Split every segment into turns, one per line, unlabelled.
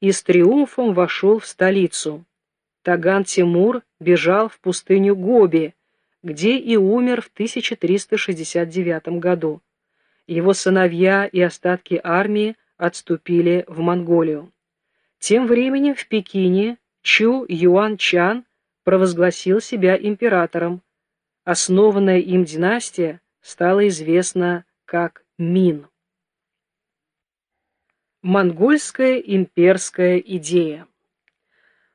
и с триумфом вошел в столицу. Таган Тимур бежал в пустыню Гоби, где и умер в 1369 году. Его сыновья и остатки армии отступили в Монголию. Тем временем в Пекине Чу Юан Чан провозгласил себя императором. Основанная им династия стала известна как Мин. Монгольская имперская идея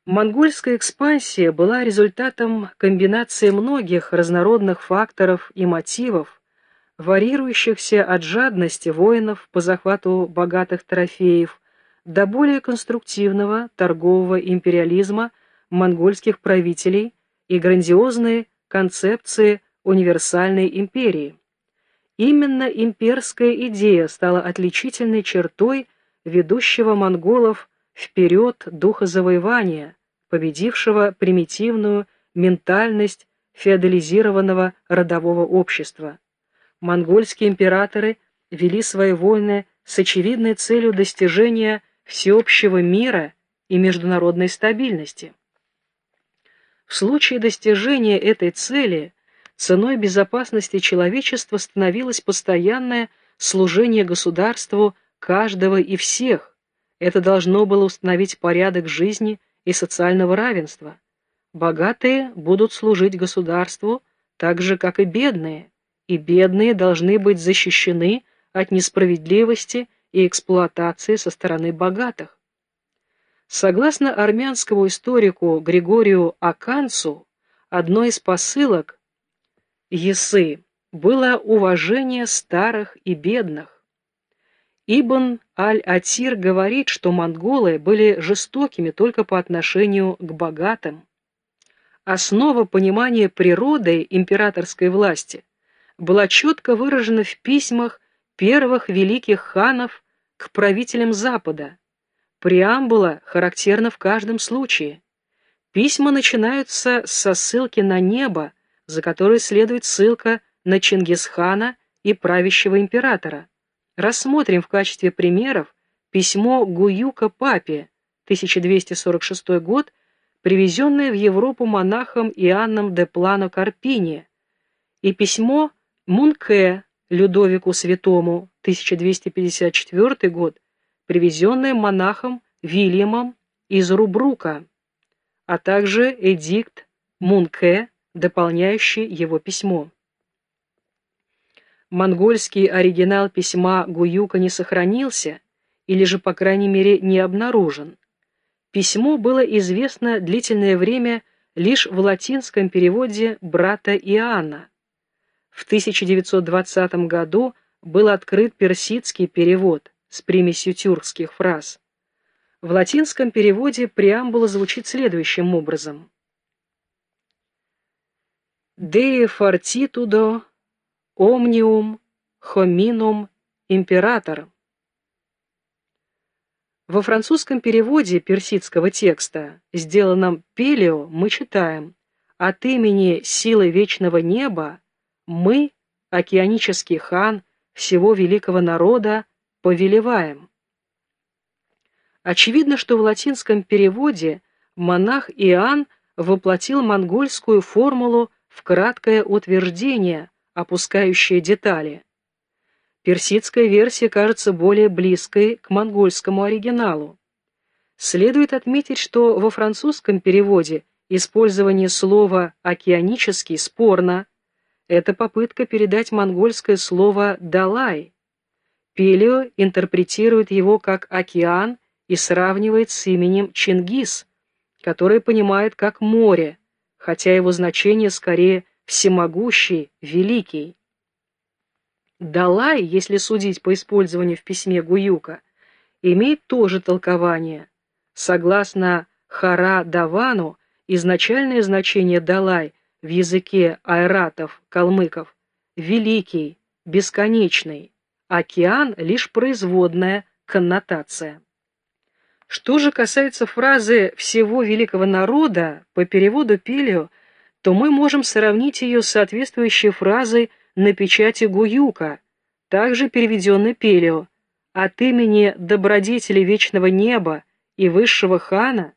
Монгольская экспансия была результатом комбинации многих разнородных факторов и мотивов, варьирующихся от жадности воинов по захвату богатых трофеев до более конструктивного торгового империализма монгольских правителей и грандиозной концепции универсальной империи. Именно имперская идея стала отличительной чертой ведущего монголов вперед духа завоевания, победившего примитивную ментальность феодализированного родового общества. Монгольские императоры вели свои войны с очевидной целью достижения всеобщего мира и международной стабильности. В случае достижения этой цели ценой безопасности человечества становилось постоянное служение государству каждого и всех. Это должно было установить порядок жизни и социального равенства. Богатые будут служить государству так же, как и бедные, и бедные должны быть защищены от несправедливости и эксплуатации со стороны богатых. Согласно армянскому историку Григорию Аканцу, одной из посылок Есы было уважение старых и бедных. Ибн Аль-Атир говорит, что монголы были жестокими только по отношению к богатым. Основа понимания природы императорской власти была четко выражена в письмах первых великих ханов к правителям Запада. Преамбула характерна в каждом случае. Письма начинаются со ссылки на небо, за которой следует ссылка на Чингисхана и правящего императора. Рассмотрим в качестве примеров письмо Гуюка папе, 1246 год, привезенное в Европу монахом Иоанном де Плано Карпини, и письмо Мунке Людовику Святому, 1254 год, привезенное монахом Вильямом из Рубрука, а также эдикт Мунке, дополняющий его письмо. Монгольский оригинал письма Гуюка не сохранился, или же, по крайней мере, не обнаружен. Письмо было известно длительное время лишь в латинском переводе брата Иоанна. В 1920 году был открыт персидский перевод с примесью тюркских фраз. В латинском переводе преамбула звучит следующим образом. «Dei fortitudo Omnium hominum imperator. Во французском переводе персидского текста, сделанном Пелио, мы читаем «От имени силы вечного неба мы, океанический хан всего великого народа, повелеваем». Очевидно, что в латинском переводе монах Иоанн воплотил монгольскую формулу в краткое утверждение – опускающая детали. Персидская версия кажется более близкой к монгольскому оригиналу. Следует отметить, что во французском переводе использование слова «океанический» спорно. Это попытка передать монгольское слово «далай». Пелио интерпретирует его как «океан» и сравнивает с именем Чингис, который понимает как «море», хотя его значение скорее всемогущий, великий. Далай, если судить по использованию в письме Гуюка, имеет тоже толкование. Согласно Хара Давану, изначальное значение Далай в языке айратов, калмыков – великий, бесконечный, океан – лишь производная коннотация. Что же касается фразы «всего великого народа», по переводу Пелио – то мы можем сравнить ее с соответствующей фразой на печати Гуюка, также переведенной Пелио, от имени добродетели вечного неба и высшего хана